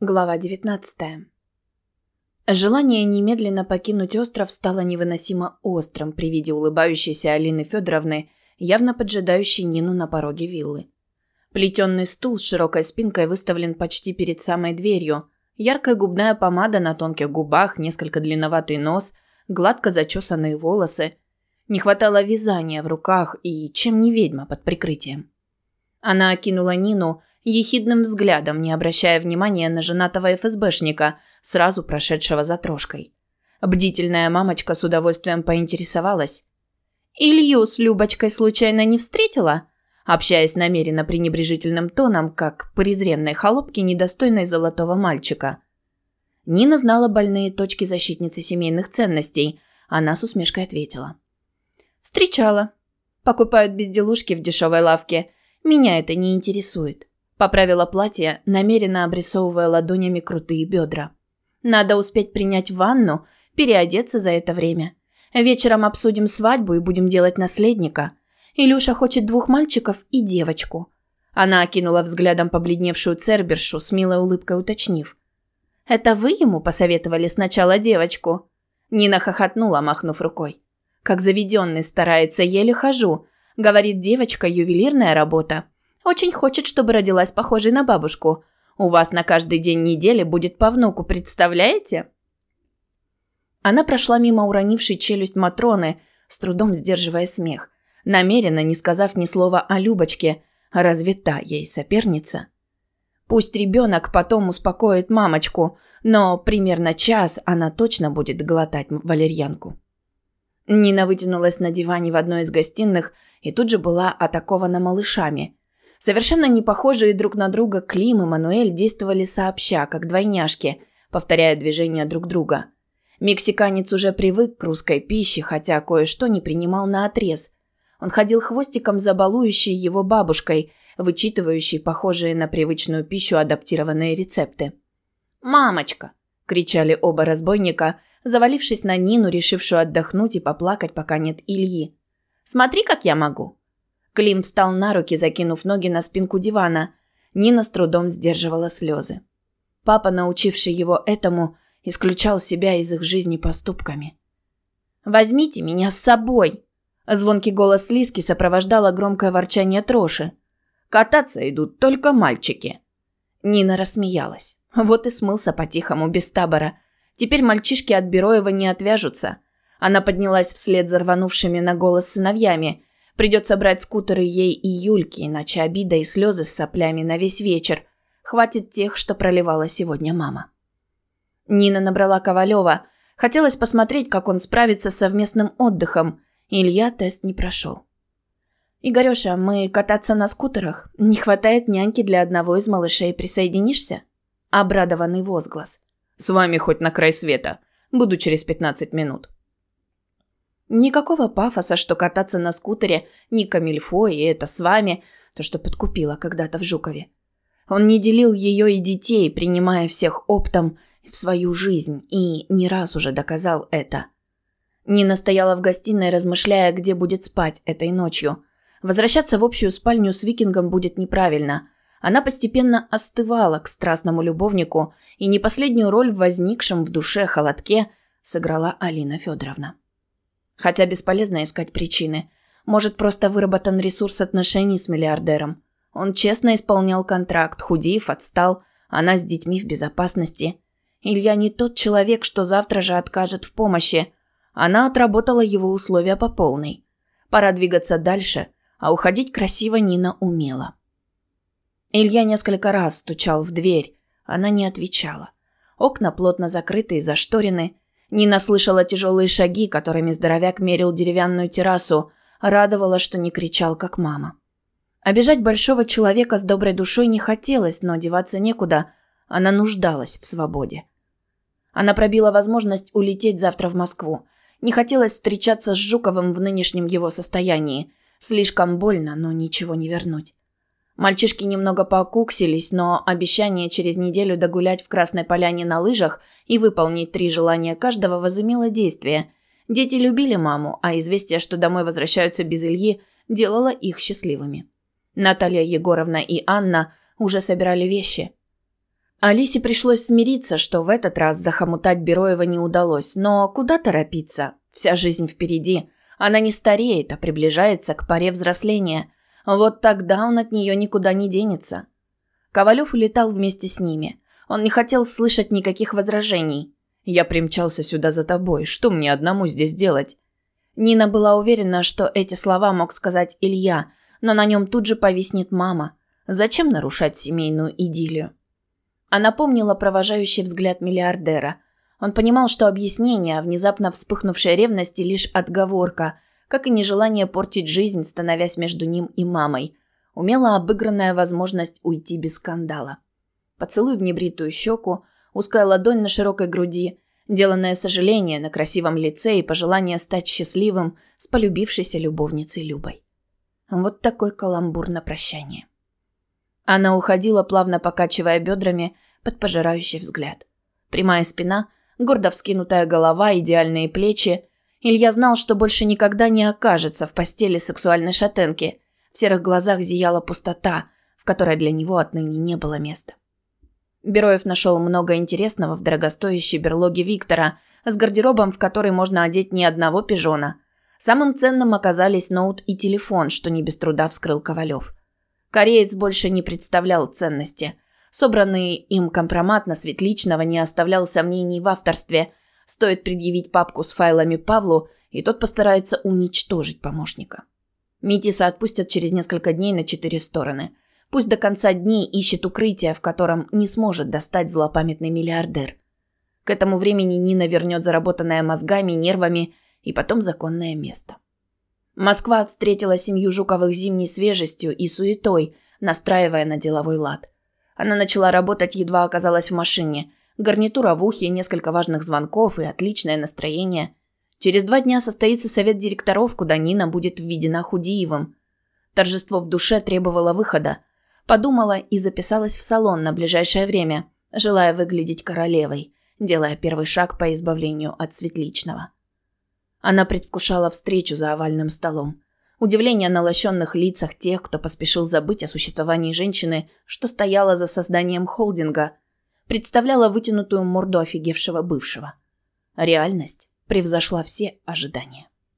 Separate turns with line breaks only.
Глава 19. Желание немедленно покинуть остров стало невыносимо острым при виде улыбающейся Алины Федоровны, явно поджидающей Нину на пороге виллы. Плетенный стул с широкой спинкой выставлен почти перед самой дверью. Яркая губная помада на тонких губах, несколько длинноватый нос, гладко зачесанные волосы. Не хватало вязания в руках и чем не ведьма под прикрытием. Она окинула Нину ехидным взглядом, не обращая внимания на женатого ФСБшника, сразу прошедшего за трошкой. Бдительная мамочка с удовольствием поинтересовалась. «Илью с Любочкой случайно не встретила?» общаясь намеренно пренебрежительным тоном, как презренной холопки, недостойной золотого мальчика. Нина знала больные точки защитницы семейных ценностей. Она с усмешкой ответила. «Встречала. Покупают безделушки в дешевой лавке. Меня это не интересует. Поправила платье, намеренно обрисовывая ладонями крутые бедра. Надо успеть принять ванну, переодеться за это время. Вечером обсудим свадьбу и будем делать наследника. Илюша хочет двух мальчиков и девочку. Она окинула взглядом побледневшую Цербершу с милой улыбкой уточнив. «Это вы ему посоветовали сначала девочку?» Нина хохотнула, махнув рукой. «Как заведенный старается, еле хожу. Говорит, девочка – ювелирная работа. Очень хочет, чтобы родилась похожей на бабушку. У вас на каждый день недели будет по внуку, представляете?» Она прошла мимо уронившей челюсть Матроны, с трудом сдерживая смех, намеренно не сказав ни слова о Любочке, разве та ей соперница? Пусть ребенок потом успокоит мамочку, но примерно час она точно будет глотать валерьянку. Нина вытянулась на диване в одной из гостиных и тут же была атакована малышами. Совершенно не похожие друг на друга Клим и Мануэль действовали сообща, как двойняшки, повторяя движения друг друга. Мексиканец уже привык к русской пище, хотя кое-что не принимал на отрез. Он ходил хвостиком за балующей его бабушкой, вычитывающей похожие на привычную пищу адаптированные рецепты. «Мамочка!» – кричали оба разбойника, завалившись на Нину, решившую отдохнуть и поплакать, пока нет Ильи. «Смотри, как я могу!» Клим встал на руки, закинув ноги на спинку дивана. Нина с трудом сдерживала слезы. Папа, научивший его этому, исключал себя из их жизни поступками. «Возьмите меня с собой!» Звонкий голос Лиски сопровождало громкое ворчание Троши. «Кататься идут только мальчики». Нина рассмеялась. Вот и смылся по-тихому, без табора. Теперь мальчишки от Бероева не отвяжутся. Она поднялась вслед за рванувшими на голос сыновьями. Придется брать скутеры ей и Юльке, иначе обида и слезы с соплями на весь вечер. Хватит тех, что проливала сегодня мама. Нина набрала Ковалева. Хотелось посмотреть, как он справится с совместным отдыхом. Илья тест не прошел. «Игорёша, мы кататься на скутерах? Не хватает няньки для одного из малышей. Присоединишься?» Обрадованный возглас.
«С вами хоть на край света. Буду через 15 минут».
Никакого пафоса, что кататься на скутере не камильфо, и это с вами, то, что подкупила когда-то в Жукове. Он не делил ее и детей, принимая всех оптом в свою жизнь, и не раз уже доказал это. Нина стояла в гостиной, размышляя, где будет спать этой ночью. Возвращаться в общую спальню с викингом будет неправильно. Она постепенно остывала к страстному любовнику, и не последнюю роль в возникшем в душе холодке сыграла Алина Федоровна. Хотя бесполезно искать причины. Может, просто выработан ресурс отношений с миллиардером. Он честно исполнял контракт, худив, отстал, она с детьми в безопасности. Илья не тот человек, что завтра же откажет в помощи. Она отработала его условия по полной. Пора двигаться дальше, а уходить красиво Нина умела. Илья несколько раз стучал в дверь. Она не отвечала. Окна плотно закрыты и зашторены. Нина слышала тяжелые шаги, которыми здоровяк мерил деревянную террасу. Радовало, что не кричал, как мама. Обижать большого человека с доброй душой не хотелось, но деваться некуда. Она нуждалась в свободе. Она пробила возможность улететь завтра в Москву. Не хотелось встречаться с Жуковым в нынешнем его состоянии. Слишком больно, но ничего не вернуть. Мальчишки немного покуксились, но обещание через неделю догулять в Красной Поляне на лыжах и выполнить три желания каждого возымело действие. Дети любили маму, а известие, что домой возвращаются без Ильи, делало их счастливыми. Наталья Егоровна и Анна уже собирали вещи. Алисе пришлось смириться, что в этот раз захомутать Бероева не удалось, но куда торопиться? Вся жизнь впереди. Она не стареет, а приближается к паре взросления. Вот тогда он от нее никуда не денется. Ковалев улетал вместе с ними. Он не хотел слышать никаких возражений.
«Я примчался сюда за тобой. Что мне одному здесь делать?»
Нина была уверена, что эти слова мог сказать Илья, но на нем тут же повиснет мама. Зачем нарушать семейную идиллию? Она помнила провожающий взгляд миллиардера. Он понимал, что объяснение, внезапно вспыхнувшей ревности, лишь отговорка, как и нежелание портить жизнь, становясь между ним и мамой. Умело обыгранная возможность уйти без скандала. Поцелуй в небритую щеку, узкая ладонь на широкой груди, деланное сожаление на красивом лице и пожелание стать счастливым с полюбившейся любовницей Любой. Вот такой каламбур на прощание. Она уходила, плавно покачивая бедрами под пожирающий взгляд. Прямая спина, гордо вскинутая голова, идеальные плечи. Илья знал, что больше никогда не окажется в постели сексуальной шатенки. В серых глазах зияла пустота, в которой для него отныне не было места. Бероев нашел много интересного в дорогостоящей берлоге Виктора, с гардеробом, в который можно одеть ни одного пижона. Самым ценным оказались ноут и телефон, что не без труда вскрыл Ковалев. Кореец больше не представлял ценности. Собранный им компромат на Светличного не оставлял сомнений в авторстве. Стоит предъявить папку с файлами Павлу, и тот постарается уничтожить помощника. Митиса отпустят через несколько дней на четыре стороны – Пусть до конца дней ищет укрытие, в котором не сможет достать злопамятный миллиардер. К этому времени Нина вернет заработанное мозгами, нервами и потом законное место. Москва встретила семью Жуковых зимней свежестью и суетой, настраивая на деловой лад. Она начала работать, едва оказалась в машине. Гарнитура в ухе, несколько важных звонков и отличное настроение. Через два дня состоится совет директоров, куда Нина будет введена Худиевым. Торжество в душе требовало выхода. Подумала и записалась в салон на ближайшее время, желая выглядеть королевой, делая первый шаг по избавлению от светличного. Она предвкушала встречу за овальным столом. Удивление на лощенных лицах тех, кто поспешил забыть о существовании женщины, что стояла за созданием холдинга, представляла вытянутую морду офигевшего бывшего. Реальность превзошла все ожидания.